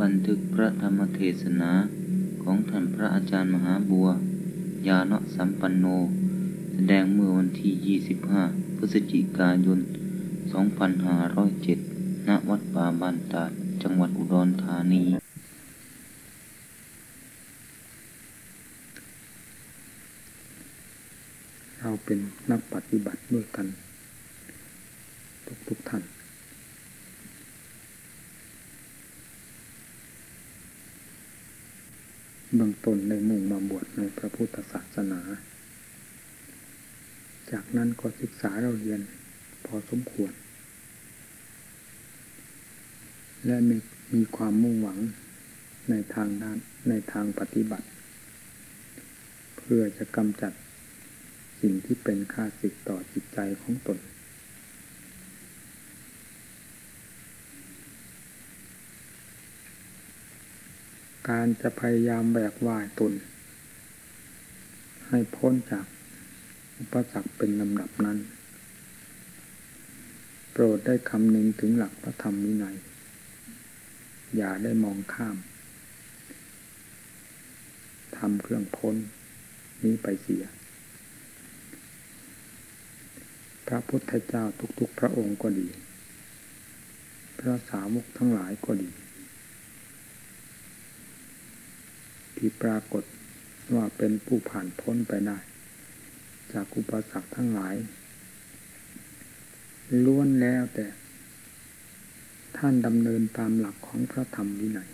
บันทึกพระธรรมเทศนาของท่านพระอาจารย์มหาบัว ยาเนะสัมปันโน แสดงเมื่อวันที่ 25 พฤศจิกายน 2507 ณ วัดป่าบ้านตาด จังหวัดอุดรธานี เราเป็นนักปฏิบัติด้วยกัน ทุกทุกท่าน เบื้องต้นในมุ่งมาบวชในพระพุทธศาสนา จากนั้นก็ศึกษาเราเรียนพอสมควร และมีมีความมุ่งหวังในทางด้านในทางปฏิบัติ เพื่อจะกำจัดสิ่งที่เป็นค่าศึกต่อจิตใจของตน การจะพยายามแบกว่ายตน ให้พ้นจากอุปสรรคเป็นลำดับนั้น โปรดได้คำนึงถึงหลักพระธรรมวินัย อย่าได้มองข้ามทำเครื่องพ้นนี้ไปเสีย พระพุทธเจ้าทุกๆพระองค์ก็ดี พระสาวกทั้งหลายก็ดี ที่ปรากฏว่าเป็นผู้ผ่านพ้นไปได้ จากอุปสรรคทั้งหลาย ล้วนแล้วแต่ ท่านดำเนินตามหลักของพระธรรมวินัย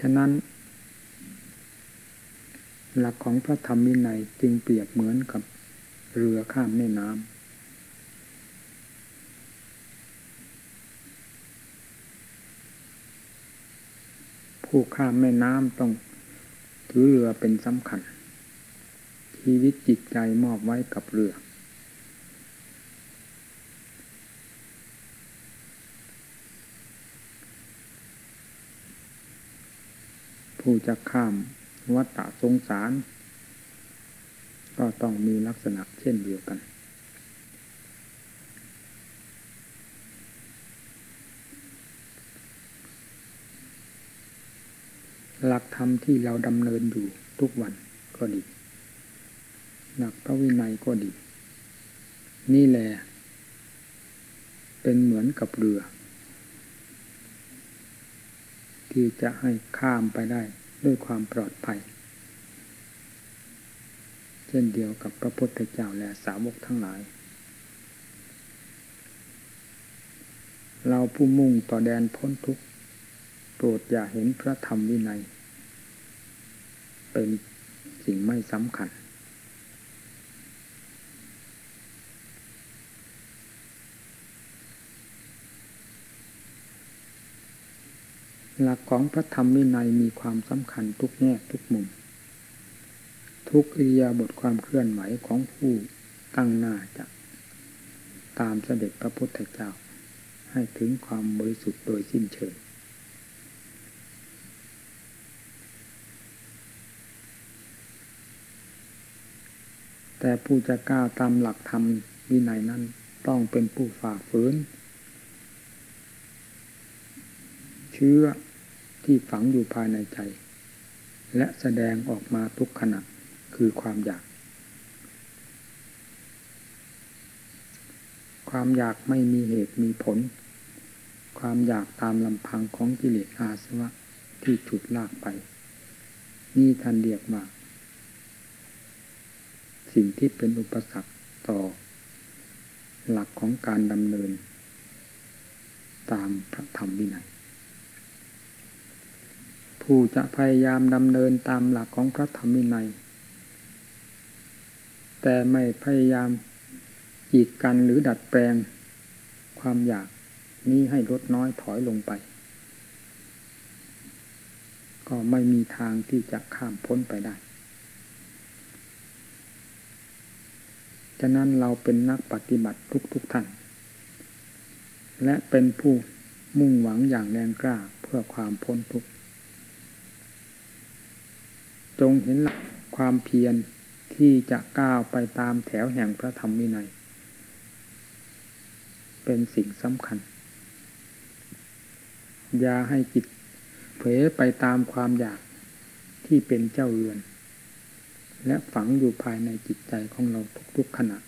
ฉะนั้น หลักของพระธรรมวินัยจึงเปรียบเหมือนกับเรือข้ามแม่น้ำ ผู้ข้ามแม่น้ำต้องถือเรือเป็นสำคัญ ชีวิตจิตใจมอบไว้กับเรือ ผู้จะข้ามวัฏฏะสงสาร ก็ต้องมีลักษณะเช่นเดียวกัน หลักธรรมที่เราดำเนินอยู่ทุกวันก็ดี หลักพระวินัยก็ดี นี่แหละเป็นเหมือนกับเรือ ที่จะให้ข้ามไปได้ด้วยความปลอดภัย เช่นเดียวกับพระพุทธเจ้าและสาวกทั้งหลาย เราผู้มุ่งต่อแดนพ้นทุกข์โปรดอย่าเห็นพระธรรมวินัย เป็นสิ่งไม่สำคัญ หลักของพระธรรมวินัยมีความสำคัญทุกแง่ทุกมุม ทุกอิริยาบถความเคลื่อนไหวของผู้ตั้งหน้าจะตามเสด็จพระพุทธเจ้าให้ถึงความบริสุทธิ์โดยสิ้นเชิง แต่ผู้จะก้าวตามหลักธรรมวินัยนั้นต้องเป็นผู้ฝ่าฝืน เชื่อที่ฝังอยู่ภายในใจ และแสดงออกมาทุกขณะคือความอยาก ความอยากไม่มีเหตุมีผล ความอยากตามลำพังของกิเลสอาสวะที่ฉุดลากไป นี่ท่านเรียกว่า สิ่งที่เป็นอุปสรรคต่อ หลักของการดำเนิน ตามพระธรรมวินัยผู้จะพยายามดำเนินตามหลักของพระธรรมวินัย แต่ไม่พยายามกีดกันหรือดัดแปลงความอยากนี้ให้ลดน้อยถอยลงไป ก็ไม่มีทางที่จะข้ามพ้นไปได้ ฉะนั้นเราเป็นนักปฏิบัติทุกๆทท่าน และเป็นผู้มุ่งหวังอย่างแรงกล้าเพื่อความพ้นทุกข์จงเห็นหลักความเพียรที่จะก้าวไปตามแถวแห่งพระธรรมวินัย เป็นสิ่งสำคัญ อย่าให้จิตเผลไปตามความอยากที่เป็นเจ้าเรือน และฝังอยู่ภายในจิตใจของเราทุกๆขณะ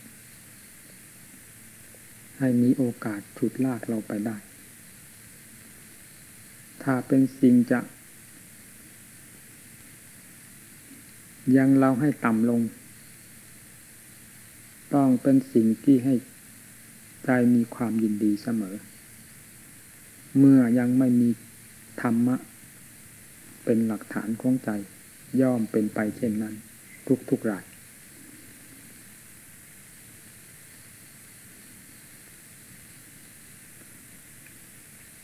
ให้มีโอกาสฉุดลากเราไปได้ ถ้าเป็นสิ่งจะยังเราให้ต่ำลง ต้องเป็นสิ่งที่ให้ใจมีความยินดีเสมอ เมื่อยังไม่มีธรรมะ เป็นหลักฐานของใจย่อมเป็นไปเช่นนั้น ทุกๆราย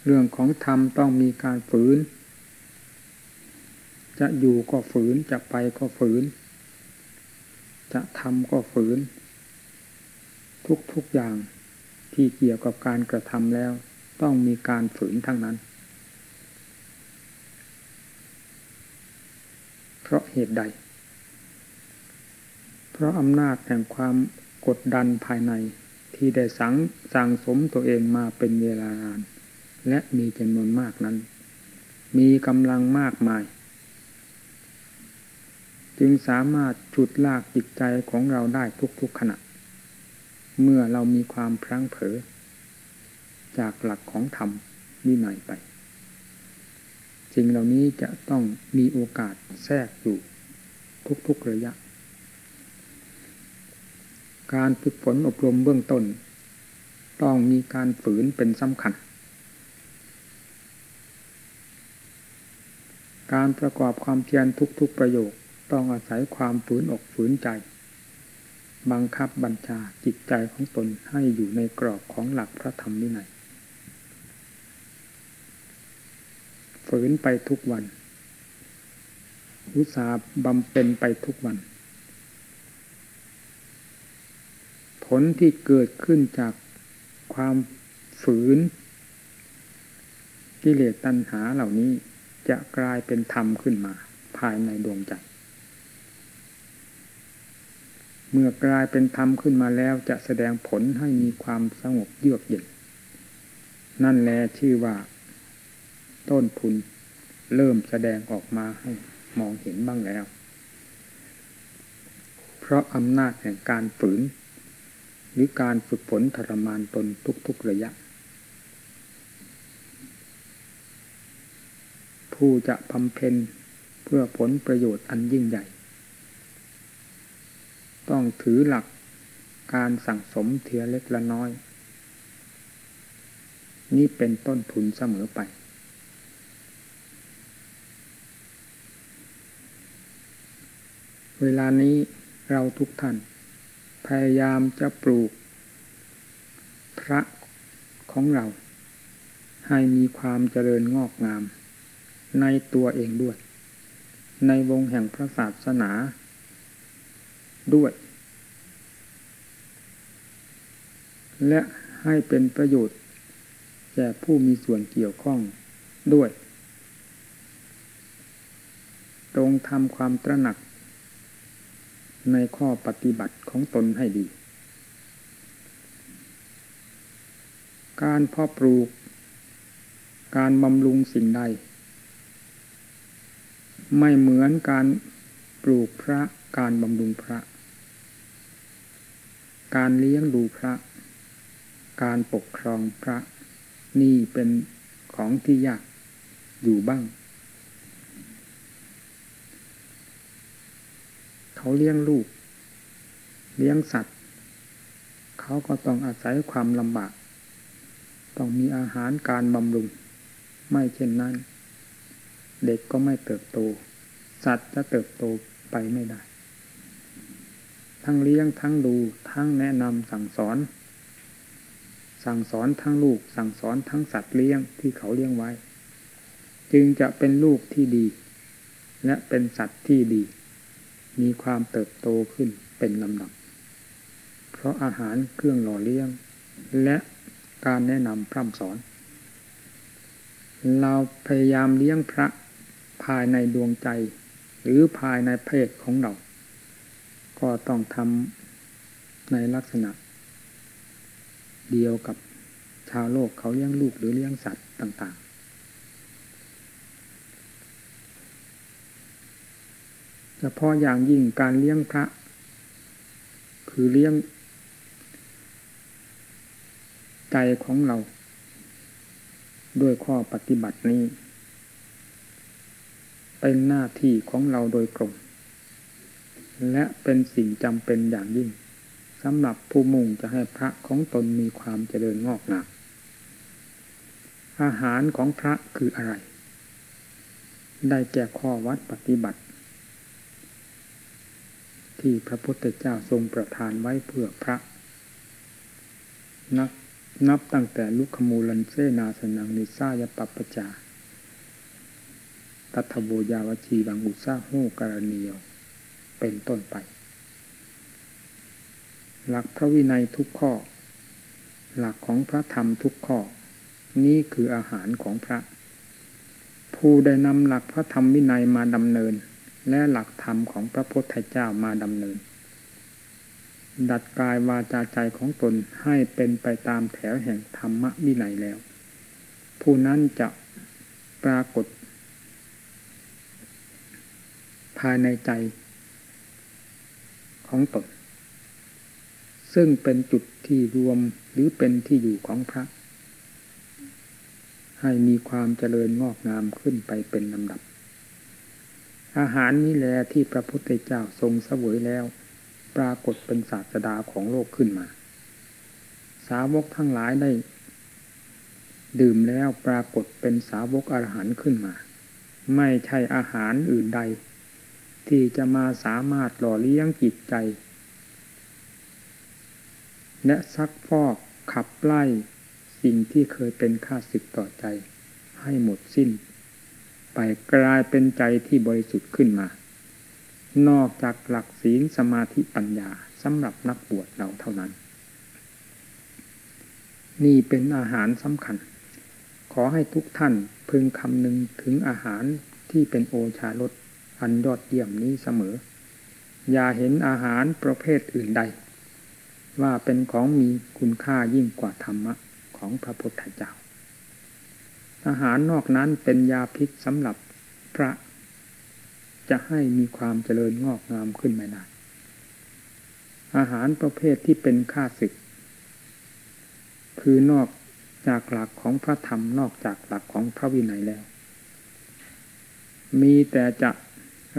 เรื่องของธรรมต้องมีการฝืน จะอยู่ก็ฝืน จะไปก็ฝืน จะทำก็ฝืน ทุกๆอย่างที่เกี่ยวกับการกระทำแล้ว ต้องมีการฝืนทั้งนั้น เพราะเหตุใด ราะอำนาจแห่งความกดดันภายในที่ได้สังสังสมตัวเองมาเป็นเวลานาน และมีจำนวนมากนั้น มีกำลังมากมาย จึงสามารถฉุดลากจิตใจของเราได้ทุกๆขณะ เมื่อเรามีความพลั้งเผลอจากหลักของธรรมวินัยไปสิ่งเหล่านี้จะต้องมีโอกาสแทรกอยู่ทุกๆระยะ การฝึกฝนอบรมเบื้องต้น ต้องมีการฝืนเป็นสำคัญ การประกอบความเพียรทุกๆประโยคต้องอาศัยความฝืนอกฝืนใจ บังคับบัญชาจิตใจของตนให้อยู่ในกรอบของหลักพระธรรมวินัยฝืนไปทุกวันอุตสาห์บำเพ็ญไปทุกวัน ผ ลที่เกิดขึ้นจากความฝืน กิเลสตัณหาเหล่านี้จะกลายเป็นธรรมขึ้นมา ภายในดวงใจ เมื่อกลายเป็นธรรมขึ้นมาแล้วจะแสดงผลให้มีความสงบเยือกเย็น นั่นแหละชื่อว่า ต้นทุนเริ่มแสดงออกมาให้มองเห็นบ้างแล้ว เพราะอำนาจแห่งการฝืน หรือการฝึกฝนทรมานตนทุกๆระยะ ผู้จะพำเพ็ญเพื่อผลประโยชน์อันยิ่งใหญ่ ต้องถือหลักการสั่งสมเทียเล็กละน้อย นี่เป็นต้นทุนเสมอไป เวลานี้เราทุกท่าน พยายามจะปลูก พระของเรา ให้มีความเจริญงอกงาม ในตัวเองด้วย ในวงแห่งพระศาสนา ด้วย และให้เป็นประโยชน์แก่ผู้มีส่วนเกี่ยวข้องด้วย ตรงทำความตระหนัก ในข้อปฏิบัติของตนให้ดี การพ่อปลูก การบำรุงสิ่งใด ไม่เหมือนการปลูกพระ การบำรุงพระ การเลี้ยงดูพระ การปกครองพระ นี่เป็นของที่ยากอยู่บ้าง เขาเลี้ยงลูก เลี้ยงสัตว์ เขาก็ต้องอาศัยความลำบาก ต้องมีอาหารการบำรุง ไม่เช่นนั้น เด็กก็ไม่เติบโต สัตว์จะเติบโตไปไม่ได้ ทั้งเลี้ยงทั้งดูทั้งแนะนำสั่งสอน สั่งสอนทั้งลูก สั่งสอนทั้งสัตว์เลี้ยงที่เขาเลี้ยงไว้ จึงจะเป็นลูกที่ดี และเป็นสัตว์ที่ดี มีความเติบโตขึ้นเป็นลำดับ เพราะอาหารเครื่องหล่อเลี้ยง และการแนะนำพร่ำสอน เราพยายามเลี้ยงพระภายในดวงใจ หรือภายในเพศของเรา ก็ต้องทำในลักษณะ เดียวกับชาวโลกเขาเลี้ยงลูกหรือเลี้ยงสัตว์ต่าง เฉพาะอย่างยิ่งการเลี้ยงพระ คือเลี้ยง ใจของเรา ด้วยข้อปฏิบัตินี้ เป็นหน้าที่ของเราโดยตรงและเป็นสิ่งจำเป็นอย่างยิ่งสำหรับผู้มุ่งจะให้พระของตนมีความเจริญงอกงามอาหารของพระคืออะไร ได้แก่ข้อวัดปฏิบัติ ที่พระพุทธเจ้าทรงประทานไว้เพื่อพระ นับนับตั้งแต่ลุคมูลันเซนาสนังนิซายปัปปจาตัทโบยาวชีบังอุซาโหการเนียว เป็นต้นไป หลักพระวินัยทุกข้อ หลักของพระธรรมทุกข้อ นี่คืออาหารของพระ ผู้ได้นำหลักพระธรรมวินัยมาดำเนิน และหลักธรรมของพระพุทธเจ้ามาดำเนิน ดัดกายวาจาใจของตนให้เป็นไปตามแถวแห่งธรรมวินัยแล้ว ผู้นั้นจะปรากฏ ภายในใจของตนซึ่งเป็นจุดที่รวมหรือเป็นที่อยู่ของพระ ให้มีความเจริญงอกงามขึ้นไปเป็นลำดับ อาหารนี้แหละที่พระพุทธเจ้าทรงเสวยแล้ว ปรากฏเป็นศาสดาของโลกขึ้นมา สาวกทั้งหลายได้ ดื่มแล้วปรากฏเป็นสาวกอรหันต์ขึ้นมา ไม่ใช่อาหารอื่นใด ที่จะมาสามารถหล่อเลี้ยงจิตใจ และซักฟอกขับไล่สิ่งที่เคยเป็นค่าศึกต่อใจให้หมดสิ้น ไปกลายเป็นใจที่บริสุทธิ์ขึ้นมา นอกจากหลักศีลสมาธิปัญญาสำหรับนักบวชเราเท่านั้น นี่เป็นอาหารสำคัญ ขอให้ทุกท่านพึงคำนึงถึงอาหารที่เป็นโอชารสอันยอดเยี่ยมนี้เสมอ อย่าเห็นอาหารประเภทอื่นใด ว่าเป็นของมีคุณค่ายิ่งกว่าธรรมะของพระพุทธเจ้า อาหารนอกนั้นเป็นยาพิษสำหรับพระ จะให้มีความเจริญงอกงามขึ้นไม่ได้อาหารประเภทที่เป็นค่าศึก คือนอกจากหลักของพระธรรมนอกจากหลักของพระวินัยแล้ว มีแต่จะ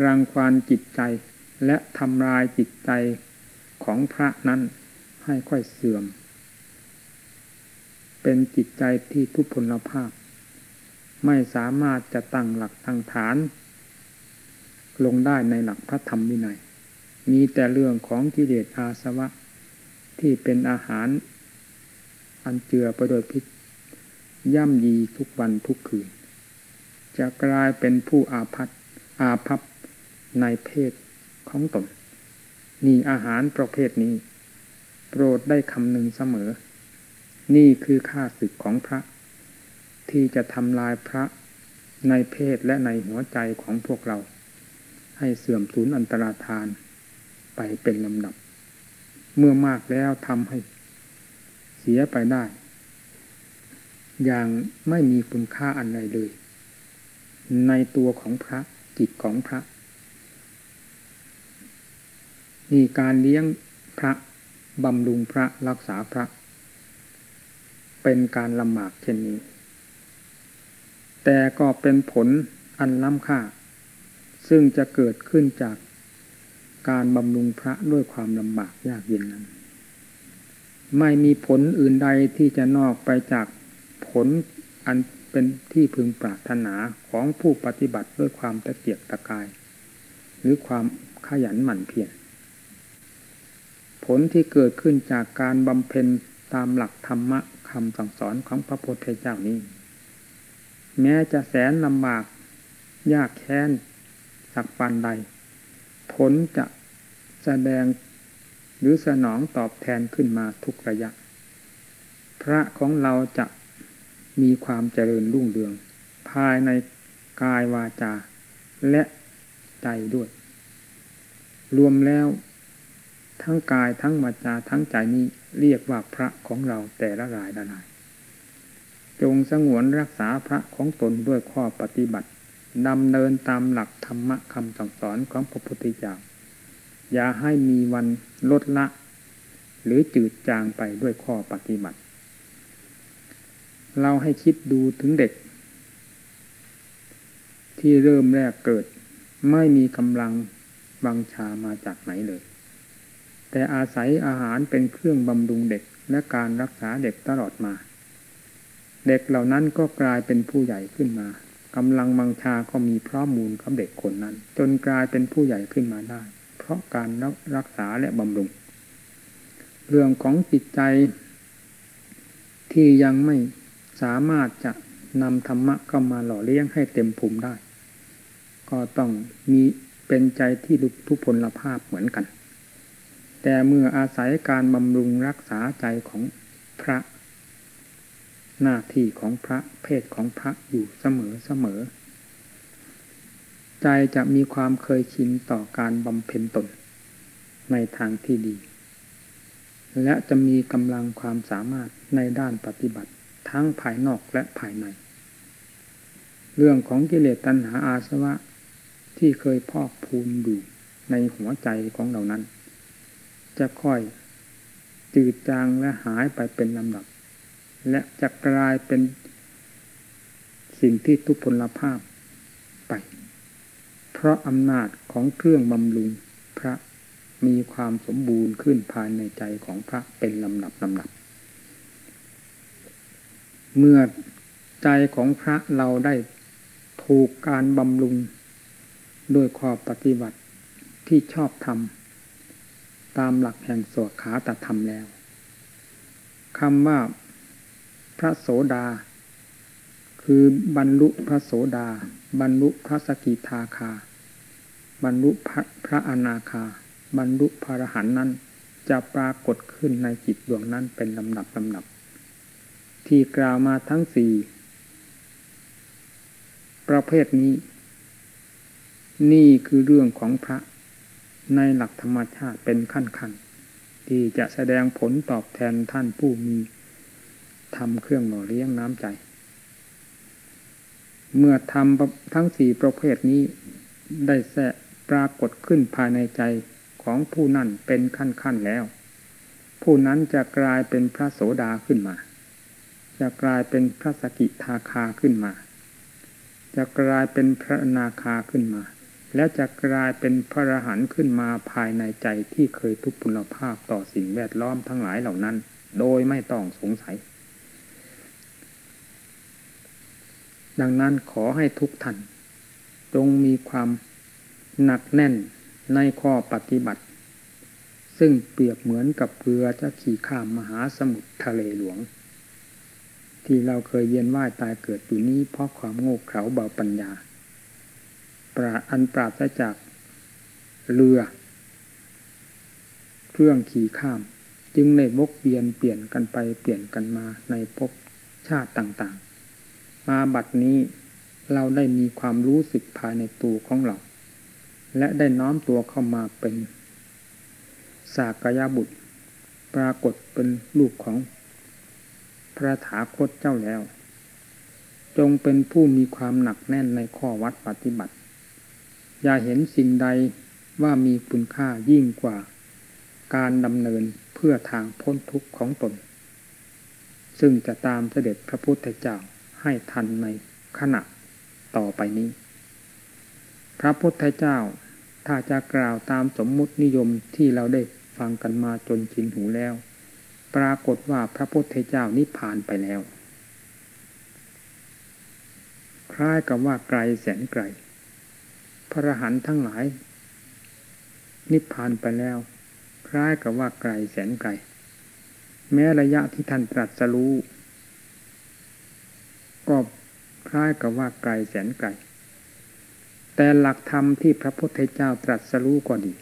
รังควานจิตใจและทำลายจิตใจของพระนั้นให้ค่อยเสื่อม เป็นจิตใจที่ทุพพลภาพ ไม่สามารถจะตั้งหลักตั้งฐาน ลงได้ในหลักพระธรรมวินัย มีแต่เรื่องของกิเลสอาสวะ ที่เป็นอาหาร อันเจือไปโดยพิษย่ำยีทุกวันทุกคืน จะกลายเป็นผู้อาภัพอาภัพในเพศของตนนี่อาหารประเภทนี้ โปรดได้คำหนึ่งเสมอ นี่คือค่าศึกของพระ ที่จะทำลายพระในเพศและในหัวใจของพวกเรา ให้เสื่อมสูญอันตรธานไปเป็นลำดับ เมื่อมากแล้วทำให้เสียไปได้ อย่างไม่มีคุณค่าอันใดเลย ในตัวของพระจิตของพระนี่การเลี้ยงพระบำรุงพระรักษาพระ เป็นการลำบากเช่นนี้ แต่ก็เป็นผลอันล้ำค่า ซึ่งจะเกิดขึ้นจากการบำรุงพระด้วยความลำบากยากเย็นนั้น ไม่มีผลอื่นใดที่จะนอกไปจากผลอันเป็นที่พึงปรารถนาของผู้ปฏิบัติด้วยความตะเกียกตะกาย หรือความขยันหมั่นเพียรผลที่เกิดขึ้นจากการบำเพ็ญตามหลักธรรมะคำสั่งสอนของพระพุทธเจ้านี้ แม้จะแสนลำบาก ยากแค้น สักปันใด ผลจะแสดงหรือสนองตอบแทนขึ้นมาทุกระยะ พระของเราจะมีความเจริญรุ่งเรือง ภายในกายวาจา และใจด้วย รวมแล้วทั้งกายทั้งวาจาทั้งใจนี้เรียกว่าพระของเราแต่ละรายละลาย จงสงวนรักษาพระของตนด้วยข้อปฏิบัติดำเนินตามหลักธรรมะคำสั่งสอนของพระพุทธเจ้าอย่าให้มีวันลดละ หรือจืดจางไปด้วยข้อปฏิบัติ เราให้คิดดูถึงเด็ก ที่เริ่มแรกเกิด ไม่มีกำลังบังชามาจากไหนเลย แต่อาศัยอาหารเป็นเครื่องบำรุงเด็กและการรักษาเด็กตลอดมา เด็กเหล่านั้นก็กลายเป็นผู้ใหญ่ขึ้นมากำลังบังชาก็มีพร้อมมูลกับเด็กคนนั้น จนกลายเป็นผู้ใหญ่ขึ้นมาได้ เพราะการรักษาและบำรุง เรื่องของจิตใจที่ยังไม่สามารถจะนำธรรมะเข้ามาหล่อเลี้ยงให้เต็มภูมิได้ ก็ต้องมีเป็นใจที่ทุพพลภาพเหมือนกัน แต่เมื่ออาศัยการบำรุงรักษาใจของพระ หน้าที่ของพระเพศของพระอยู่เสมอเสมอ ใจจะมีความเคยชินต่อการบำเพ็ญตน ในทางที่ดี และจะมีกำลังความสามารถในด้านปฏิบัติทั้งภายนอกและภายใน เรื่องของกิเลสตัณหาอาสวะ ที่เคยพอกพูนอยู่ในหัวใจของเหล่านั้น จะค่อยจืดจางและหายไปเป็นลำดับ และจะกลายเป็นสิ่งที่ทุพพลภาพไป เพราะอำนาจของเครื่องบำรุงพระมีความสมบูรณ์ขึ้นภายในใจของพระเป็นลำดับลำดับ เมื่อใจของพระเราได้ถูกการบำรุงโดยข้อปฏิบัติที่ชอบทำตามหลักแห่งสวดขาตธรรมแล้วคำว่า ระโสดา คือบรรลุพระโสดา บรรลุพระสกิทาคา บรรลุพระพระอนาคา บรรลุพระอรหันต์นั้น จะปรากฏขึ้นในจิตดวงนั้นเป็นลำดับลำดับ ที่กล่าวมาทั้งสี่ประเภทนี้ นี่คือเรื่องของพระในหลักธรรมชาติเป็นขั้นขั้นที่จะแสดงผลตอบแทนท่านผู้มี ทำเครื่องหล่อเลี้ยงน้ำใจ เมื่อทำทั้งสี่ประเภทนี้ได้แสปรากฏขึ้นภายในใจของผู้นั่นเป็นขั้นขั้นแล้ว ผู้นั้นจะกลายเป็นพระโสดาขึ้นมา จะกลายเป็นพระสกิทาคาขึ้นมา จะกลายเป็นพระนาคาขึ้นมา แล้วจะกลายเป็นพระรหันต์ขึ้นมาภายในใจที่เคยทุกพลภาพต่อสิ่งแวดล้อมทั้งหลายเหล่านั้น โดยไม่ต้องสงสัย ดังนั้นขอให้ทุกท่านจงมีความหนักแน่นในข้อปฏิบัติ ซึ่งเปรียบเหมือนกับเรือจะขี่ข้ามมหาสมุทรทะเลหลวง ที่เราเคยเวียนว่ายตายเกิดอยู่นี้เพราะความโง่เขลาเบาปัญญา ปราอันปราศจากเรือ เครื่องขี่ข้าม จึงในวกเวียนเปลี่ยนกันไปเปลี่ยนกันมาในภพชาติต่างๆ มาบัดนี้เราได้มีความรู้สึกภายในตัวของเรา และได้น้อมตัวเข้ามาเป็นสากยบุตร ปรากฏเป็นลูกของพระถาคตเจ้าแล้ว จงเป็นผู้มีความหนักแน่นในข้อวัดปฏิบัติ อย่าเห็นสิ่งใดว่ามีคุณค่ายิ่งกว่า การดำเนินเพื่อทางพ้นทุกข์ของตน ซึ่งจะตามเสด็จพระพุทธเจ้า ให้ทันในขณะต่อไปนี้ พระพุทธเจ้าถ้าจะกล่าวตามสมมุตินิยมที่เราได้ฟังกันมาจนชินหูแล้ว ปรากฏว่าพระพุทธเจ้านิพพานไปแล้ว คล้ายกับว่าไกลแสนไกล พระหันทั้งหลาย นิพพานไปแล้ว คล้ายกับว่าไกลแสนไกล แม้ระยะที่ท่านตรัสรู้ ก็คล้ายกับว่าไกลแสนไกล แต่หลักธรรมที่พระพุทธเจ้าตรัสรู้ก็ดี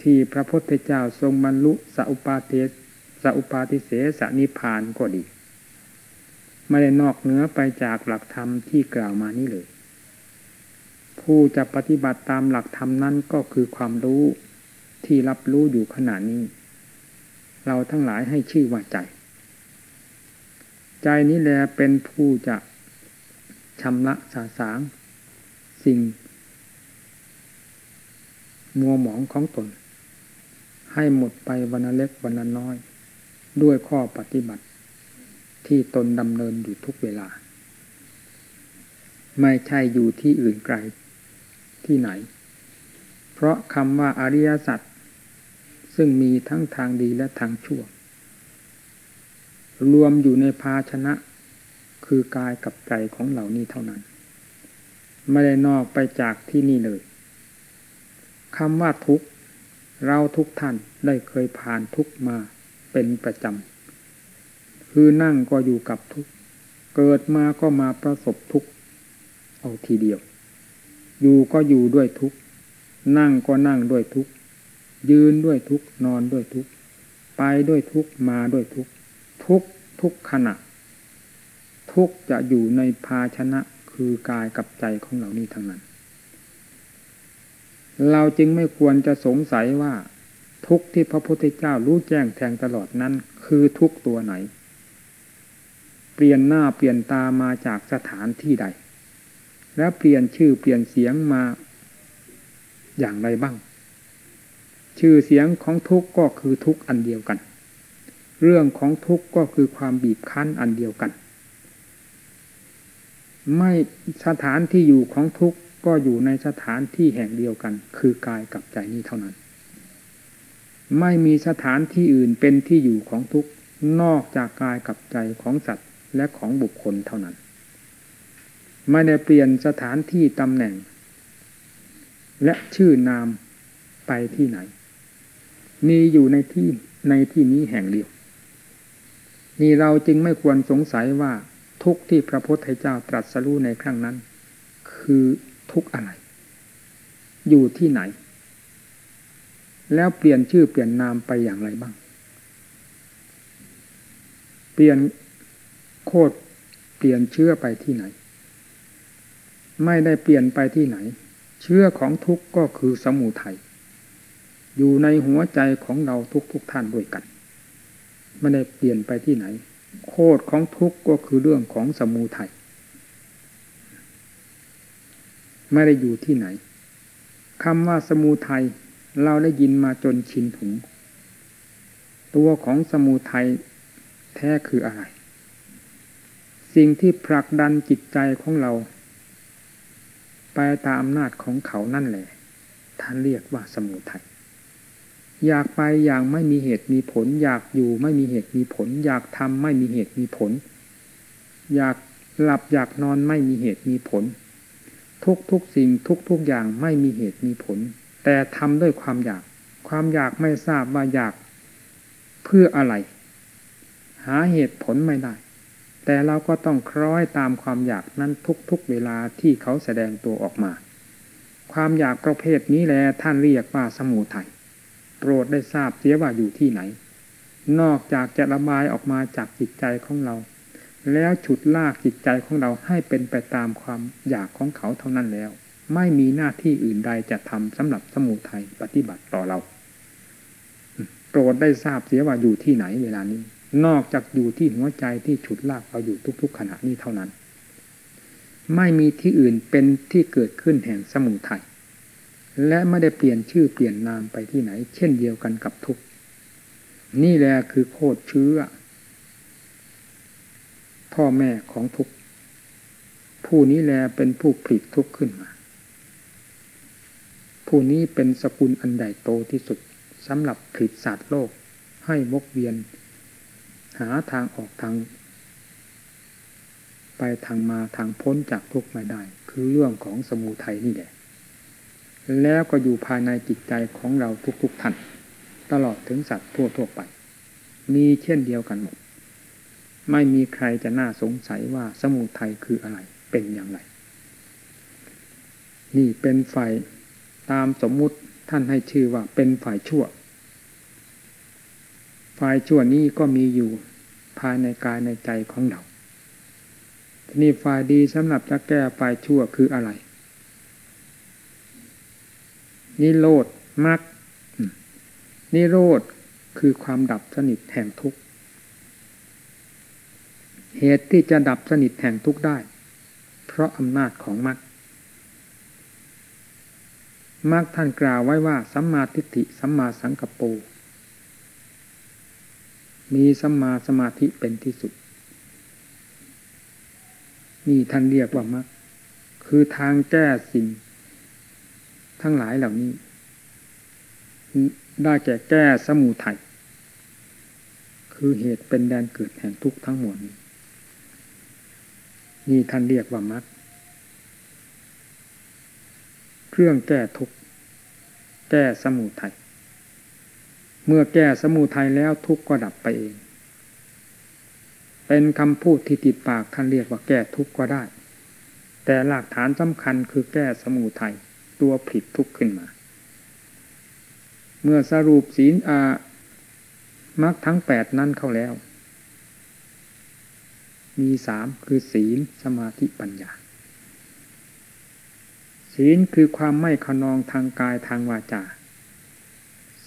ที่พระพุทธเจ้าทรงบรรลุสัพปาเทสัพปาติเสสนิพานก็ดี ไม่ได้นอกเหนือไปจากหลักธรรมที่กล่าวมานี้เลย ผู้จะปฏิบัติตามหลักธรรมนั้นก็คือความรู้ที่รับรู้อยู่ขณะนี้ เราทั้งหลายให้ชื่อว่าใจ ใจนี้แลเป็นผู้จะชำระสาสางสิ่ง มัวหมองของตน ให้หมดไปวันเล็กวันน้อย ด้วยข้อปฏิบัติที่ตนดำเนินอยู่ทุกเวลา ไม่ใช่อยู่ที่อื่นไกลที่ไหน เพราะคำว่าอริยสัจซึ่งมีทั้งทางดีและทางชั่ว รวมอยู่ในภาชนะ คือกายกับใจของเหล่านี้เท่านั้น ไม่ได้นอกไปจากที่นี่เลยคำว่าทุกเราทุกท่านได้เคยผ่านทุกมาเป็นประจำคือนั่งก็อยู่กับทุกเกิดมาก็มาประสบทุกเอาทีเดียว อยู่ก็อยู่ด้วยทุกนั่งก็นั่งด้วยทุกยืนด้วยทุกนอนด้วยทุกไปด้วยทุกมาด้วยทุก ทุกทุกขณะ ทุกจะอยู่ในภาชนะคือกายกับใจของเหล่านี้ทั้งนั้น เราจึงไม่ควรจะสงสัยว่า ทุกที่พระพุทธเจ้ารู้แจ้งแทงตลอดนั้นคือทุกตัวไหน เปลี่ยนหน้าเปลี่ยนตามาจากสถานที่ใด และเปลี่ยนชื่อเปลี่ยนเสียงมาอย่างไรบ้าง ชื่อเสียงของทุกก็คือทุกอันเดียวกัน เรื่องของทุกข์ก็คือความบีบคั้นอันเดียวกัน ไม่สถานที่อยู่ของทุกข์ก็อยู่ในสถานที่แห่งเดียวกัน คือกายกับใจนี้เท่านั้น ไม่มีสถานที่อื่นเป็นที่อยู่ของทุกข์นอกจากกายกับใจของสัตว์และของบุคคลเท่านั้น ไม่ได้เปลี่ยนสถานที่ตำแหน่ง และชื่อนามไปที่ไหนมีอยู่ในที่ในที่นี้แห่งเดียว นี่เราจึงไม่ควรสงสัยว่าทุกที่พระพุทธเจ้าตรัสรู้ในครั้งนั้น คือทุกอะไร อยู่ที่ไหน แล้วเปลี่ยนชื่อเปลี่ยนนามไปอย่างไรบ้าง เปลี่ยนโคดเปลี่ยนเชื่อไปที่ไหน ไม่ได้เปลี่ยนไปที่ไหน เชื่อของทุกก็คือสมุทัยอยู่ในหัวใจของเราทุกทุกท่านด้วยกัน ไม่ได้เปลี่ยนไปที่ไหน โคตรของทุกข์ก็คือเรื่องของสมูทัยไม่ได้อยู่ที่ไหนคำว่าสมูทัยเราได้ยินมาจนชินถุงตัวของสมูทัยแท้คืออะไร สิ่งที่ผลักดันจิตใจของเรา ไปตามอำนาจของเขานั่นแหละ ท่านเรียกว่าสมุทัย อยากไปอย่างไม่มีเหตุมีผล อยากอยู่ไม่มีเหตุมีผล อยากทำไม่มีเหตุมีผล อยากหลับอยากนอนไม่มีเหตุมีผล ทุกทุกสิ่งทุกทุกอย่างไม่มีเหตุมีผล แต่ทำด้วยความอยาก ความอยากไม่ทราบว่าอยากเพื่ออะไร หาเหตุผลไม่ได้ แต่เราก็ต้องคล้อยตามความอยากนั้นทุกๆเวลาที่เขาแสดงตัวออกมา ความอยากประเภทนี้แหละท่านเรียกว่าสมุทัย โปรดได้ทราบเสียว่าอยู่ที่ไหน นอกจากจะระบายออกมาจากจิตใจของเรา แล้วฉุดลากจิตใจของเราให้เป็นไปตามความอยากของเขาเท่านั้นแล้ว ไม่มีหน้าที่อื่นใดจะทำสำหรับสมุทัยปฏิบัติต่อเรา โปรดได้ทราบเสียว่าอยู่ที่ไหนเวลานี้ นอกจากอยู่ที่หัวใจที่ฉุดลากเราอยู่ทุก ๆ ขณะนี้เท่านั้น ไม่มีที่อื่นเป็นที่เกิดขึ้นแห่งสมุทัย และไม่ได้เปลี่ยนชื่อเปลี่ยนนามไปที่ไหน เช่นเดียวกันกับทุกนี่แหละคือโคตรเชื้อ พ่อแม่ของทุกผู้นี้แลเป็นผู้ผลิตทุกขึ้นมา ผู้นี้เป็นสกุลอันใหญ่โตที่สุดสำหรับผลิตศาสตร์โลกให้วกเวียน หาทางออกทาง ไปทางมาทางพ้นจากทุกไม่ได้ คือเรื่องของสมูทัยนี่แหละ แล้วก็อยู่ภายในจิตใจของเราทุกๆท่านตลอดถึงสัตว์ทั่วๆไป มีเช่นเดียวกันหมด ไม่มีใครจะน่าสงสัยว่าสมุทัยคืออะไรเป็นอย่างไร นี่เป็นฝ่ายตามสมมุติท่านให้ชื่อว่าเป็นฝ่ายชั่ว ฝ่ายชั่วนี้ก็มีอยู่ภายในกายในใจของเรานี่ฝ่ายดีสำหรับจะแก้ฝ่ายชั่วคืออะไร นิโรธมรรคนิโรธคือความดับสนิทแห่งทุกข์ เหตุที่จะดับสนิทแห่งทุกข์ได้ เพราะอำนาจของมรรคมรรคท่านกล่าวไว้ว่าสัมมาทิฏฐิสัมมาสังกัปโป มีสัมมาสมาธิเป็นที่สุด นี่ท่านเรียกว่ามรรคคือทางแก้สิ่ง ทั้งหลายเหล่านี้ ได้แก่แก้สมุทัยคือเหตุเป็นแดนเกิดแห่งทุกข์ทั้งหมดนี้นี่ท่านเรียกว่ามรรคเครื่องแก้ทุกข์แก้สมุทัยเมื่อแก้สมุทัยแล้วทุกข์ก็ดับไปเอง เป็นคำพูดที่ติดปากท่านเรียกว่าแก้ทุกข์ก็ได้ แต่หลักฐานสำคัญคือแก้สมูทัย ตัวผิดทุกข์ขึ้นมา เมื่อสรุปศีลอามรรคทั้งแปดนั้นเข้าแล้ว มีสามคือศีลสมาธิปัญญา ศีลคือความไม่ขนองทางกายทางวาจา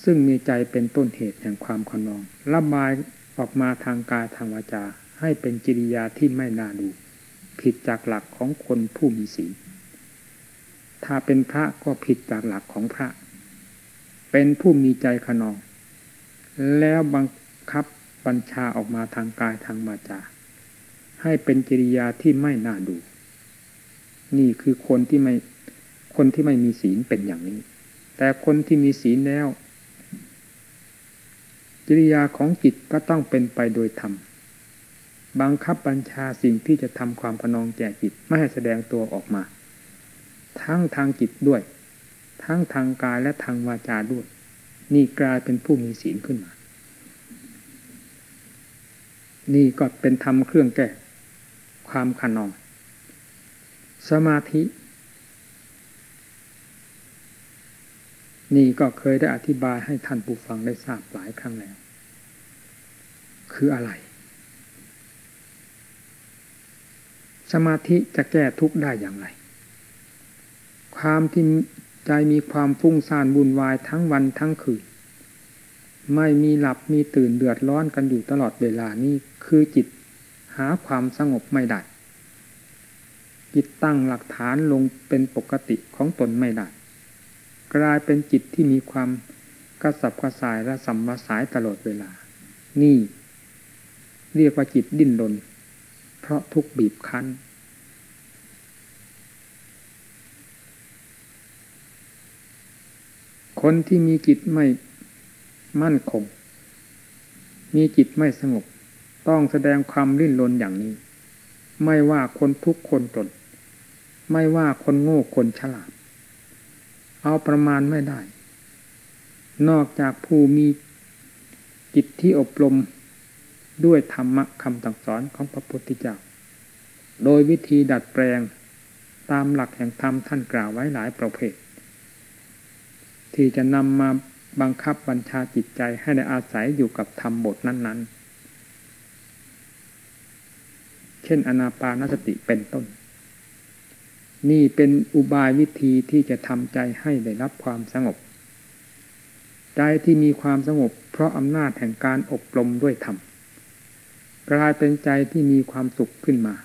ซึ่งมีใจเป็นต้นเหตุแห่งความขนองระบายออกมาทางกายทางวาจา ให้เป็นกิริยาที่ไม่น่าดู ผิดจากหลักของคนผู้มีศีล ถ้าเป็นพระก็ผิดจากหลักของพระ เป็นผู้มีใจขนอง แล้วบังคับบัญชาออกมาทางกายทางวาจา ให้เป็นกิริยาที่ไม่น่าดู นี่คือคนที่ไม่คนที่ไม่มีศีลเป็นอย่างนี้ แต่คนที่มีศีลแล้ว กิริยาของจิตก็ต้องเป็นไปโดยธรรมบังคับบัญชาสิ่งที่จะทำความขนองแก่จิตไม่ให้แสดงตัวออกมา ทั้งทางจิตด้วย ทั้งทางกายและทางวาจาด้วย นี่กลายเป็นผู้มีศีลขึ้นมา นี่ก็เป็นธรรมเครื่องแก้ความขนอง สมาธิ นี่ก็เคยได้อธิบายให้ท่านผู้ฟังได้ทราบหลายครั้งแล้ว คืออะไร สมาธิจะแก้ทุกข์ได้อย่างไร ความที่ใจมีความฟุ้งซ่านบุญวายทั้งวันทั้งคืน ไม่มีหลับมีตื่นเดือดร้อนกันอยู่ตลอดเวลานี้คือจิตหาความสงบไม่ได้ จิตตั้งหลักฐานลงเป็นปกติของตนไม่ได้ กลายเป็นจิตที่มีความกระสับกระส่ายและสัมมาสายตลอดเวลา นี่ เรียกว่าจิตดิ้นรนเพราะทุกบีบคั้น คนที่มีจิตไม่มั่นคง มีจิตไม่สงบ ต้องแสดงความริ้นรนอย่างนี้ ไม่ว่าคนทุกคนตนไม่ว่าคนโง่คนฉลาด เอาประมาณไม่ได้ นอกจากผู้มีจิตที่อบรมด้วยธรรมะคำตังสอนของพระพุทธเจ้า โดยวิธีดัดแปลงตามหลักแห่งธรรมท่านกล่าวไว้หลายประเภท ที่จะนำมาบังคับบัญชาจิตใจให้ได้อาศัยอยู่กับธรรมบทนั้น ๆ เช่นอนาปานสติเป็นต้น นี่เป็นอุบายวิธีที่จะทำใจให้ได้รับความสงบ ใจที่มีความสงบ เพราะอำนาจแห่งการอบรมด้วยธรรมกลายเป็นใจที่มีความสุขขึ้นมา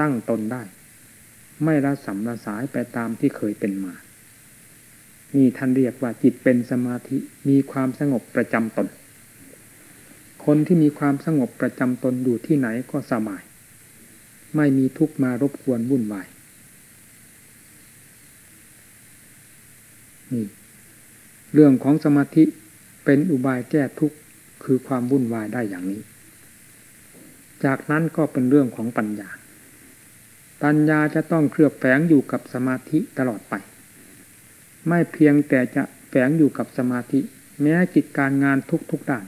ตั้งตนได้ ไม่ละสัมละสายไปตามที่เคยเป็นมา นี่ท่านเรียกว่าจิตเป็นสมาธิมีความสงบประจำตน คนที่มีความสงบประจำตนอยู่ที่ไหนก็สบาย ไม่มีทุกมารบกวนวุ่นวายนี่เรื่องของสมาธิเป็นอุบายแก้ทุกข์คือความวุ่นวายได้อย่างนี้ จากนั้นก็เป็นเรื่องของปัญญา ปัญญาจะต้องเคลือบแฝงอยู่กับสมาธิตลอดไป ไม่เพียงแต่จะแฝงอยู่กับสมาธิ แม้จิตการงานทุกๆด้าน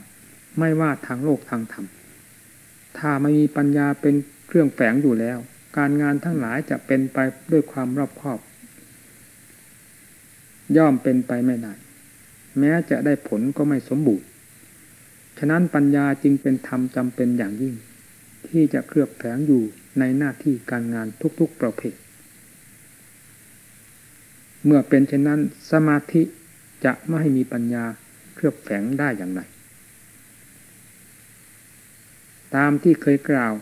ไม่ว่าทางโลกทางธรรมถ้าไม่มีปัญญาเป็นเครื่องแฝงอยู่แล้ว การงานทั้งหลายจะเป็นไปด้วยความรอบคอบ ย่อมเป็นไปไม่ได้แม้จะได้ผลก็ไม่สมบูรณ์ฉะนั้นปัญญาจึงเป็นธรรมจำเป็นอย่างยิ่ง ที่จะเคลือบแฝงอยู่ในหน้าที่การงานทุกๆประเภท เมื่อเป็นเช่นนั้นสมาธิจะไม่ให้มีปัญญาเคลือบแฝงได้อย่างไรตามที่เคยกล่าว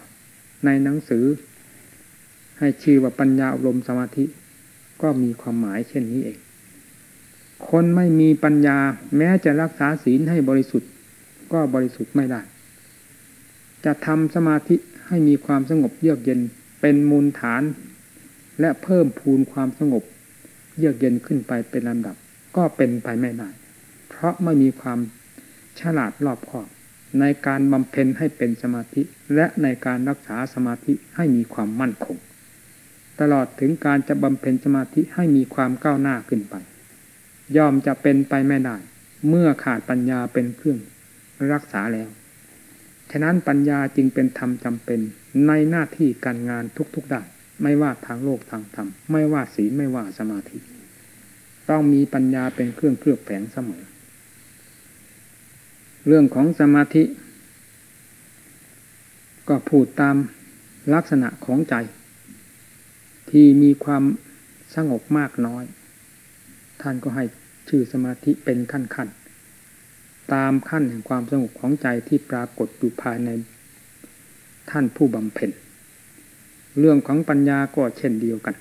ในหนังสือ ให้ชื่อว่าปัญญาอบรมสมาธิ ก็มีความหมายเช่นนี้เอง คนไม่มีปัญญาแม้จะรักษาศีลให้บริสุทธิ์ ก็บริสุทธิ์ไม่ได้ จะทำสมาธิให้มีความสงบเยือกเย็นเป็นมูลฐาน และเพิ่มพูนความสงบ เยือกเย็นขึ้นไปเป็นลำดับ ก็เป็นไปไม่ได้เพราะไม่มีความฉลาดรอบคอบ ในการบำเพ็ญให้เป็นสมาธิ และในการรักษาสมาธิให้มีความมั่นคง ตลอดถึงการจะบำเพ็ญสมาธิให้มีความก้าวหน้าขึ้นไป ย่อมจะเป็นไปไม่ได้ เมื่อขาดปัญญาเป็นเครื่องรักษาแล้วฉะนั้นปัญญาจึงเป็นธรรมจำเป็นในหน้าที่การงานทุกๆด้าน ไม่ว่าทางโลกทางธรรมไม่ว่าศีลไม่ว่าสมาธิ ต้องมีปัญญาเป็นเครื่องเคลือบแฝงเสมอ เรื่องของสมาธิ ก็พูดตามลักษณะของใจ ที่มีความสงบมากน้อย ท่านก็ให้ชื่อสมาธิเป็นขั้นขั้นตามขั้นแห่งความสงบของใจที่ปรากฏอยู่ภายในท่านผู้บำเพ็ญ เรื่องของปัญญาก็เช่นเดียวกัน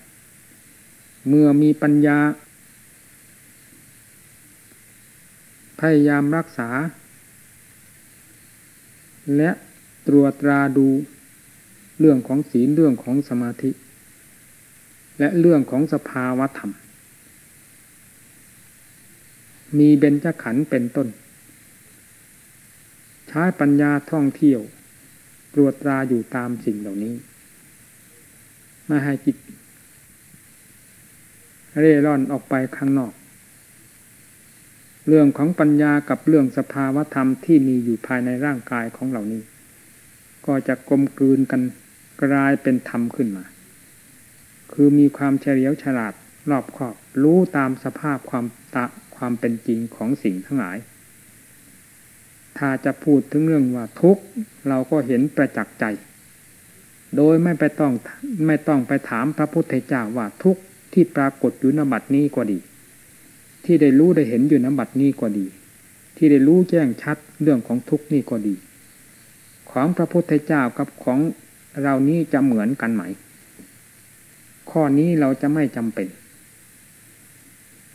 เมื่อมีปัญญา พยายามรักษา และตรวจตราดูเรื่องของศีลเรื่องของสมาธิ และเรื่องของสภาวธรรม มีเบญจขันธ์เป็นต้น ใช้ปัญญาท่องเที่ยว ตรวจตราอยู่ตามสิ่งเหล่านี้ ไม่ให้จิต เร่ร่อนออกไปข้างนอก เรื่องของปัญญากับเรื่องสภาวธรรมที่มีอยู่ภายในร่างกายของเหล่านี้ ก็จะกลมกลืนกันกลายเป็นธรรมขึ้นมา คือมีความเฉลียวฉลาดรอบคอบรู้ตามสภาพความตะความเป็นจริงของสิ่งทั้งหลาย ถ้าจะพูดถึงเรื่องว่าทุกเราก็เห็นประจักษ์ใจ โดยไม่ไปต้องไม่ต้องไปถามพระพุทธเจ้าว่าทุกที่ปรากฏอยู่นบัดนี้ก็ดี ที่ได้รู้ได้เห็นอยู่นบัดนี้ก็ดี ที่ได้รู้แจ้งชัดเรื่องของทุกนี่ก็ดี ของพระพุทธเจ้ากับของเรานี้จะเหมือนกันไหม ข้อนี้เราจะไม่จำเป็น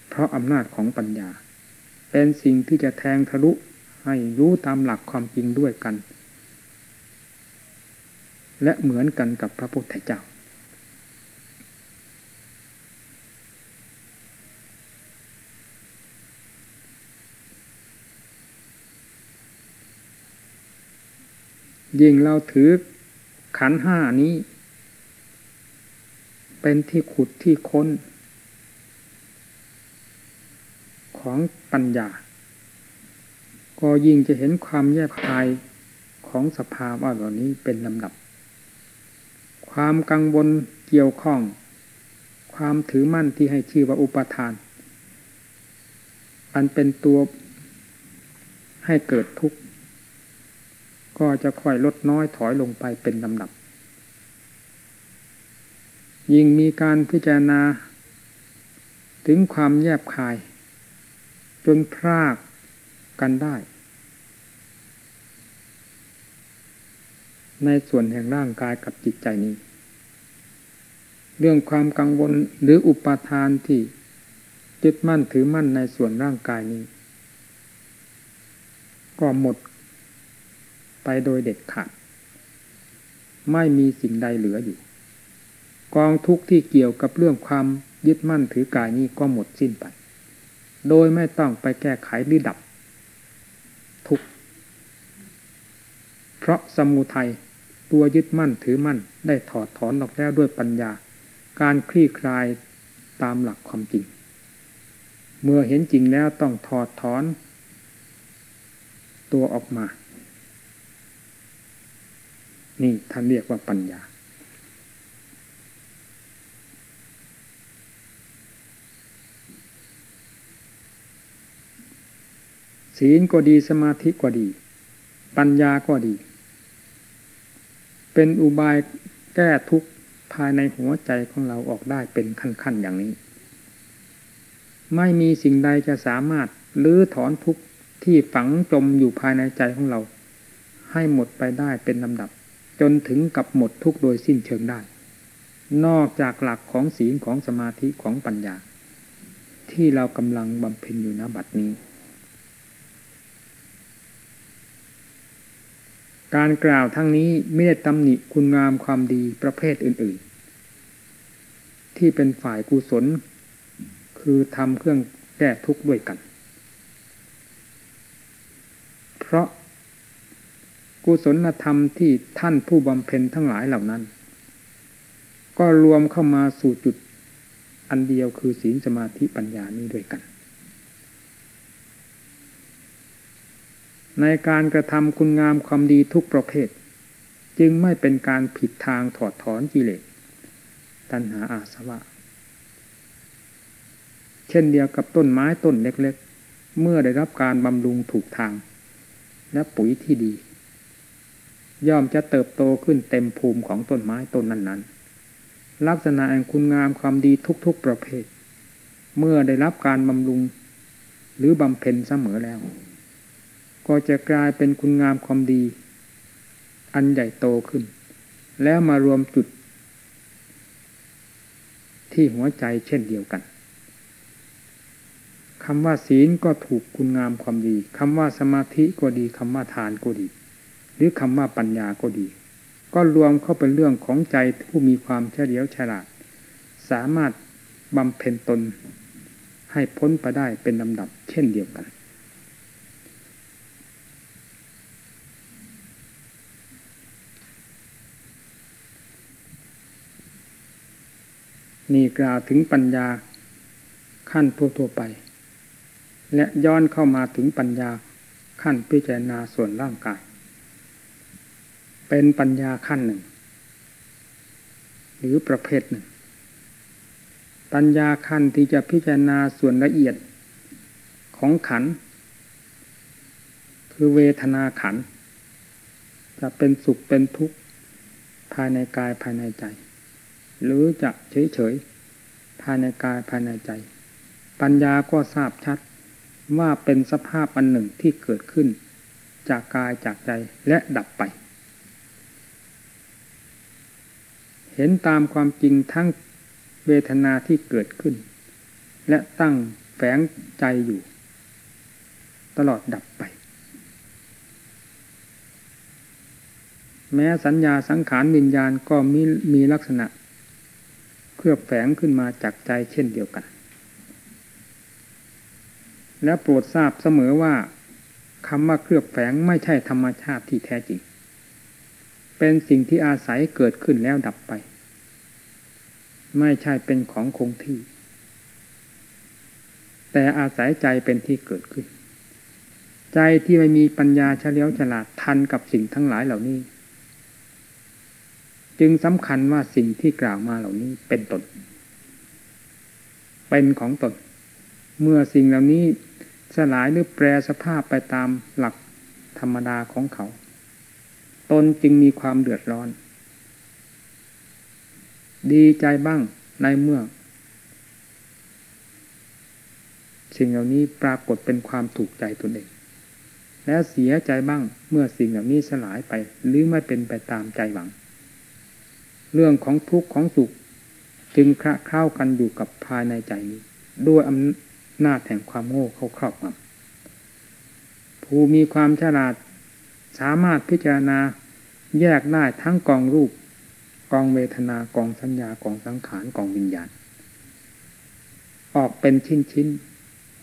เพราะอำนาจของปัญญา เป็นสิ่งที่จะแทงทะลุให้รู้ตามหลักความจริงด้วยกัน และเหมือนกันกับพระพุทธเจ้า ยิ่งเราถือขันห้านี้ เป็นที่ขุดที่ค้น ของปัญญา ก็ยิ่งจะเห็นความแยบคายของสภาวะเหล่านี้เป็นลำดับ ความกังวลเกี่ยวข้อง ความถือมั่นที่ให้ชื่อว่าอุปทาน อันเป็นตัวให้เกิดทุกข์ ก็จะค่อยลดน้อยถอยลงไปเป็นลำดับ ยิ่งมีการพิจารณา ถึงความแยบคาย จนพรากกันได้ ในส่วนแห่งร่างกายกับจิตใจนี้ เรื่องความกังวลหรืออุปาทานที่ยึดมั่นถือมั่นในส่วนร่างกายนี้ ก็หมดไปโดยเด็ดขาด ไม่มีสิ่งใดเหลืออยู่ กองทุกข์ที่เกี่ยวกับเรื่องความยึดมั่นถือกายนี้ก็หมดสิ้นไป โดยไม่ต้องไปแก้ไขหรือดับ ทุกข์เพราะสมุทัย ตัวยึดมั่นถือมั่น ได้ถอดถอนออกแล้วด้วยปัญญา การคลี่คลายตามหลักความจริง เมื่อเห็นจริงแล้วต้องถอดถอน ตัวออกมา นี่ท่านเรียกว่าปัญญาศีลก็ดีสมาธิก็ดี ปัญญาก็ดี เป็นอุบายแก้ทุกข์ภายในหัวใจของเราออกได้เป็นขั้นๆอย่างนี้ ไม่มีสิ่งใดจะสามารถลื้อถอนทุกข์ที่ฝังจมอยู่ภายในใจของเรา ให้หมดไปได้เป็นลำดับ จนถึงกับหมดทุกโดยสิ้นเชิงได้ นอกจากหลักของศีลของสมาธิของปัญญา ที่เรากำลังบำเพ็ญอยู่ณบัดนี้ การกล่าวทั้งนี้ไม่ได้ตำหนิคุณงามความดีประเภทอื่น ๆ ที่เป็นฝ่ายกุศล คือทำเครื่องแก้ทุกข์ด้วยกัน เพราะกุศลธรรมที่ท่านผู้บำเพ็ญทั้งหลายเหล่านั้น ก็รวมเข้ามาสู่จุดอันเดียวคือศีลสมาธิปัญญานี้ด้วยกัน ในการกระทำคุณงามความดีทุกประเภท จึงไม่เป็นการผิดทางถอดถอนกิเลสตัณหาอาสวะ เช่นเดียวกับต้นไม้ต้นเล็กๆ เมื่อได้รับการบำรุงถูกทาง และปุ๋ยที่ดี ย่อมจะเติบโตขึ้นเต็มภูมิของต้นไม้ต้นนั้นๆ ลักษณะแห่งคุณงามความดีทุกๆประเภท เมื่อได้รับการบำรุงหรือบำเพ็ญเสมอแล้ว ก็จะกลายเป็นคุณงามความดี อันใหญ่โตขึ้น แล้วมารวมจุด ที่หัวใจเช่นเดียวกันคำว่าศีลก็ถูกคุณงามความดีคำว่าสมาธิก็ดีคำว่าทานก็ดี หรือคำว่าปัญญาก็ดี ก็รวมเข้าเป็นเรื่องของใจผู้มีความเฉลียวฉลาด สามารถบำเพ็ญตนให้พ้นไปได้เป็นลำดับเช่นเดียวกัน นี่กล่าวถึงปัญญาขั้นทั่วๆไป และย้อนเข้ามาถึงปัญญาขั้นพิจารณาส่วนร่างกาย เป็นปัญญาขั้นหนึ่ง หรือประเภทหนึ่ง ปัญญาขั้นที่จะพิจารณาส่วนละเอียดของขัน คือเวทนาขัน จะเป็นสุขเป็นทุกข์ ภายในกายภายในใจ หรือจะเฉยเฉยภายในกายภายในใจ ปัญญาก็ทราบชัดว่าเป็นสภาพอันหนึ่งที่เกิดขึ้น จากกายจากใจและดับไป เห็นตามความจริงทั้งเวทนาที่เกิดขึ้น และตั้งแฝงใจอยู่ ตลอดดับไป แม้สัญญาสังขารวิญญาณก็มีมีลักษณะ ลือบแฝงขึ้นมาจากใจเช่นเดียวกัน และโปรดทราบเสมอว่าคำว่าเคลือบแฝงไม่ใช่ธรรมชาติที่แท้จริง เป็นสิ่งที่อาศัยเกิดขึ้นแล้วดับไป ไม่ใช่เป็นของคงที่ แต่อาศัยใจเป็นที่เกิดขึ้น ใจที่ไม่มีปัญญาเฉลียวฉลาดทันกับสิ่งทั้งหลายเหล่านี้ จึงสำคัญว่าสิ่งที่กล่าวมาเหล่านี้เป็นตน เป็นของตน เมื่อสิ่งเหล่านี้สลายหรือแปรสภาพไปตามหลักธรรมดาของเขา ตนจึงมีความเดือดร้อน ดีใจบ้างในเมื่อ สิ่งเหล่านี้ปรากฏเป็นความถูกใจตนเองและเสียใจบ้างเมื่อสิ่งเหล่านี้สลายไปหรือไม่เป็นไปตามใจหวัง เรื่องของทุกข์ของสุข จึงคระเข้ากันอยู่กับภายในใจนี้ ด้วยอำนาจแห่งความโง่เข้าครอบงำผู้มีความฉลาด สามารถพิจารณาแยกได้ทั้งกองรูป กองเวทนากองสัญญากองสังขารกองวิญญาณ ออกเป็นชิ้นชิ้น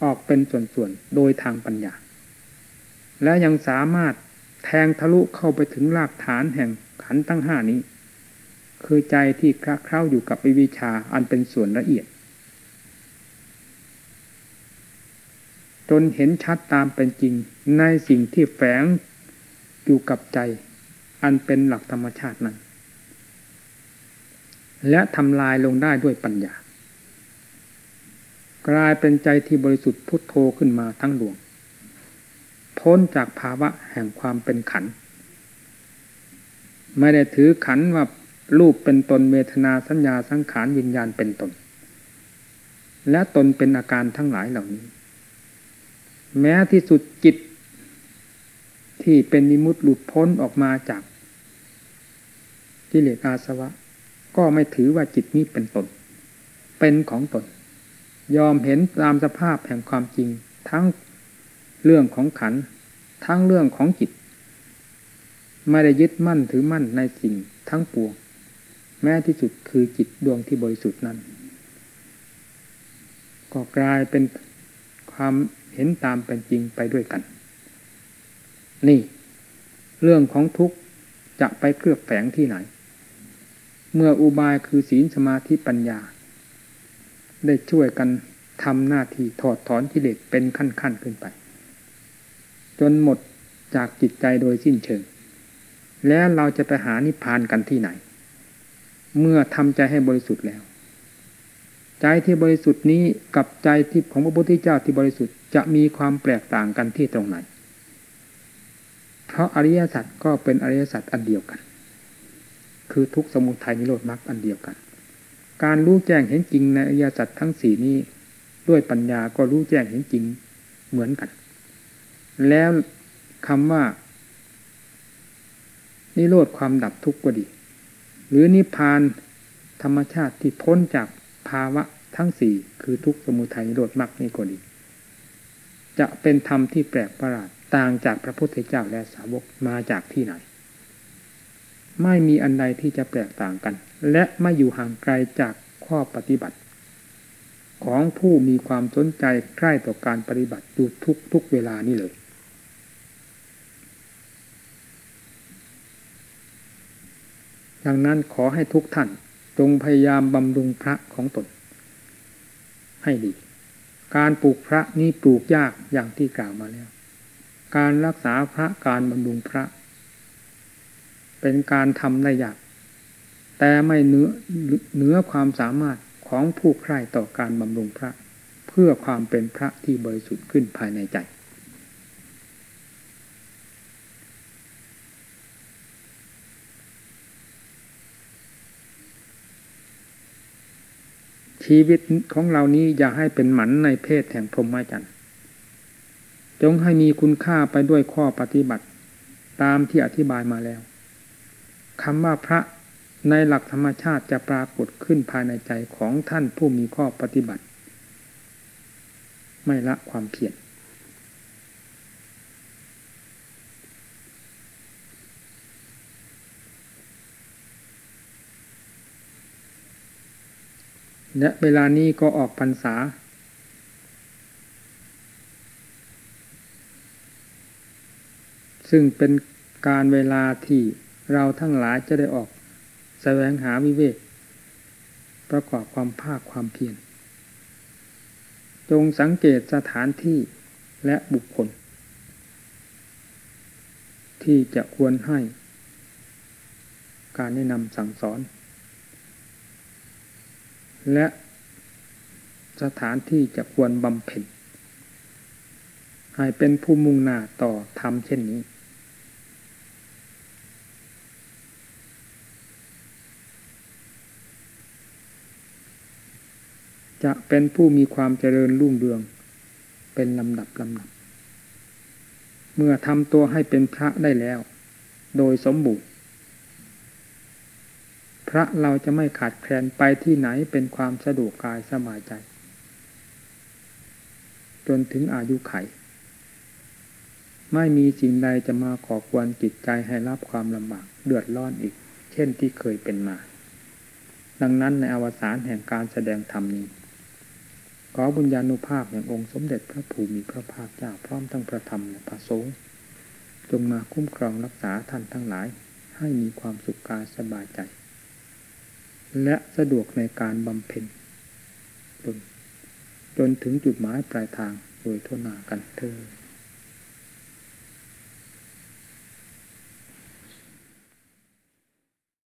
ออกเป็นส่วนส่วนโดยทางปัญญา และยังสามารถแทงทะลุเข้าไปถึงรากฐานแห่งขันตั้งห้านี้ คือใจที่คลาเข้าอยู่กับวิชาอันเป็นส่วนละเอียด จนเห็นชัดตามเป็นจริงในสิ่งที่แฝงอยู่กับใจ อันเป็นหลักธรรมชาตินั้น และทำลายลงได้ด้วยปัญญา กลายเป็นใจที่บริสุทธิ์พุทโธขึ้นมาทั้งดวง พ้นจากภาวะแห่งความเป็นขัน ไม่ได้ถือขันว่า รูปเป็นตนเวทนาสัญญาสังขารวิญญาณเป็นตน และตนเป็นอาการทั้งหลายเหล่านี้ แม้ที่สุดจิต ที่เป็นนิมุตหลุดพ้นออกมาจากกิเลสอาสวะ ก็ไม่ถือว่าจิตนี้เป็นตน เป็นของตน ยอมเห็นตามสภาพแห่งความจริง ทั้งเรื่องของขัน ทั้งเรื่องของจิต ไม่ได้ยึดมั่นถือมั่นในสิ่งทั้งปวง แม้ที่สุดคือจิตดวงที่บริสุทธิ์นั้น ก็กลายเป็นความเห็นตามเป็นจริงไปด้วยกัน นี่ เรื่องของทุกข์จะไปเคลือบแฝงที่ไหน เมื่ออุบายคือศีลสมาธิปัญญา ได้ช่วยกันทำหน้าที่ถอดถอนกิเลสเป็นขั้นๆขึ้นไป จนหมดจากจิตใจโดยสิ้นเชิง แล้วเราจะไปหานิพพานกันที่ไหน เมื่อทำใจให้บริสุทธิ์แล้ว ใจที่บริสุทธิ์นี้กับใจที่ของพระพุทธเจ้าที่บริสุทธิ์จะมีความแปลกต่างกันที่ตรงไหน เพราะอริยสัจก็เป็นอริยสัจอันเดียวกัน คือทุกสมุทัยนิโรธมรรคอันเดียวกัน การรู้แจ้งเห็นจริงในอริยสัจทั้งสี่นี้ ด้วยปัญญาก็รู้แจ้งเห็นจริงเหมือนกัน แล้วคำว่านิโรธความดับทุกข์ก็ดี หรือนิพพานธรรมชาติที่พ้นจากภาวะทั้งสี่คือทุกสมุทัยนิโรธมรรคนี่ก็ดี จะเป็นธรรมที่แปลกประหลาดต่างจากพระพุทธเจ้าและสาวกมาจากที่ไหน ไม่มีอันใดที่จะแปลกต่างกัน และไม่อยู่ห่างไกลจากข้อปฏิบัติ ของผู้มีความสนใจใกล้ต่อการปฏิบัติอยู่ทุกทุกเวลานี้เลย ดังนั้นขอให้ทุกท่านจงพยายามบำรุงพระของตน ให้ดี การปลูกพระนี่ปลูกยากอย่างที่กล่าวมาแล้ว การรักษาพระการบำรุงพระ เป็นการทำได้ยาก แต่ไม่เนื้อเนื้อความสามารถของผู้ใคร่ต่อการบำรุงพระ เพื่อความเป็นพระที่บริสุทธิ์ขึ้นภายในใจ ชีวิตของเรานี้อย่าให้เป็นหมันในเพศแห่งพรหมจรรย์จงให้มีคุณค่าไปด้วยข้อปฏิบัติ ตามที่อธิบายมาแล้วคำว่าพระในหลักธรรมชาติจะปรากฏขึ้นภายในใจของท่านผู้มีข้อปฏิบัติ ไม่ละความเพียร และเวลานี้ก็ออกพรรษา ซึ่งเป็นการเวลาที่เราทั้งหลายจะได้ออกแสวงหาวิเวกประกอบความภาคความเพียรจงสังเกตสถานที่และบุคคล ที่จะควรให้การแนะนำสั่งสอน และสถานที่จะควรบำเพ็ญให้เป็นผู้มุ่งหน้าต่อทำเช่นนี้ จะเป็นผู้มีความเจริญรุ่งเรือง เป็นลำดับลำดับ เมื่อทำตัวให้เป็นพระได้แล้ว โดยสมบูรณ์ พระเราจะไม่ขาดแคลนไปที่ไหนเป็นความสะดวกกายสบายใจ จนถึงอายุไข ไม่มีสิ่งใดจะมาขอควรจิตใจให้รับความลำบากเดือดร้อนอีก เช่นที่เคยเป็นมา ดังนั้นในอวสานแห่งการแสดงธรรมนี้ ขอบุญญาณุภาพแห่งองค์สมเด็จพระภูมิพระภาคเจ้าพร้อมทั้งพระธรรมและพระสงฆ์จงมาคุ้มครองรักษาท่านทั้งหลาย ให้มีความสุขกายสบายใจ และสะดวกในการบำเพ็ญจนจนถึงจุดหมายปลายทางโดยทั่วหน้ากันเธอ